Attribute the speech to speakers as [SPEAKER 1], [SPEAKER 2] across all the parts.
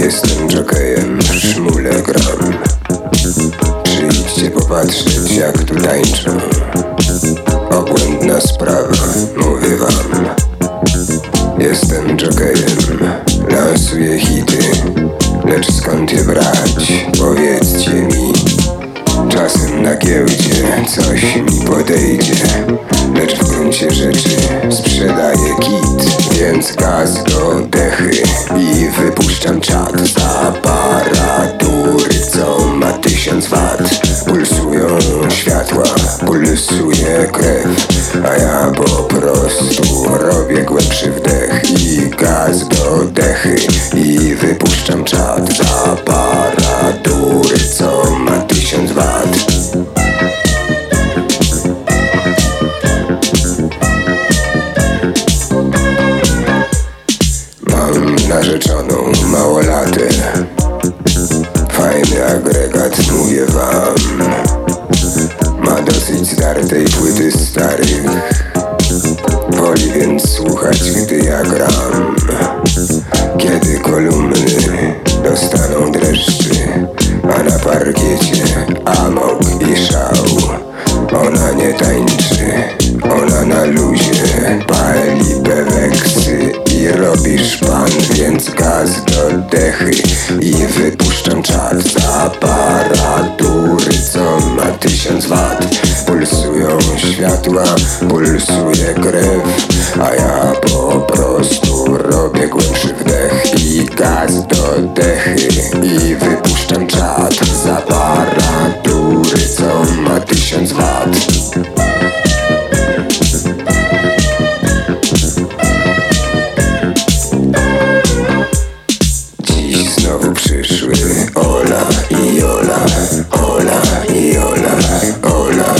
[SPEAKER 1] Jestem jokejem, w szmule gram. Przyjdźcie popatrzeć jak tu tańczę Obłędna sprawa, mówię wam. Jestem jokejem, lansuję hity. Lecz skąd je brać, powiedzcie mi. Czasem na giełdzie coś mi podejdzie. Lecz w gruncie rzeczy sprzedaję kit Więc gaz do dechy i wy pulsuje krew, a ja po prostu robię głębszy wdech i gaz do dechy i wypuszczam czat z aparatury, co ma tysiąc wat. Mam narzeczoną małolatę Fajny agregat, mówię wam dosyć zdartej płyty starych. Woli więc słuchać, gdy ja gram. Kiedy kolumny dostaną dreszczy A na parkiecie amok i szał. Ona nie tańczy, ona na luzie Pali beweksy i robi szpan Więc gaz do dechy i wypuszczam czat Z aparatury, co ma tysiąc Pulsują światła, pulsuje krew A ja po prostu robię głębszy wdech I gaz do dechy i wypuszczam czat Z aparatury, co ma tysiąc wat Dziś znowu przyszły Ola i Jola Ola i Jola Ola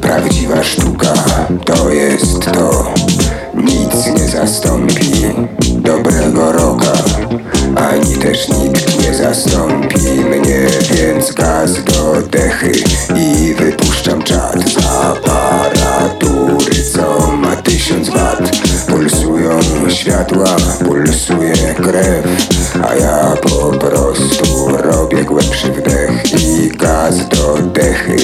[SPEAKER 1] Prawdziwa sztuka to jest to. Nic nie zastąpi dobrego roka Ani też nikt nie zastąpi mnie Więc gaz do dechy i wypuszczam czat Z aparatury, co ma tysiąc wat Pulsują światła, pulsuje krew A ja po prostu robię głębszy wdech I gaz do dechy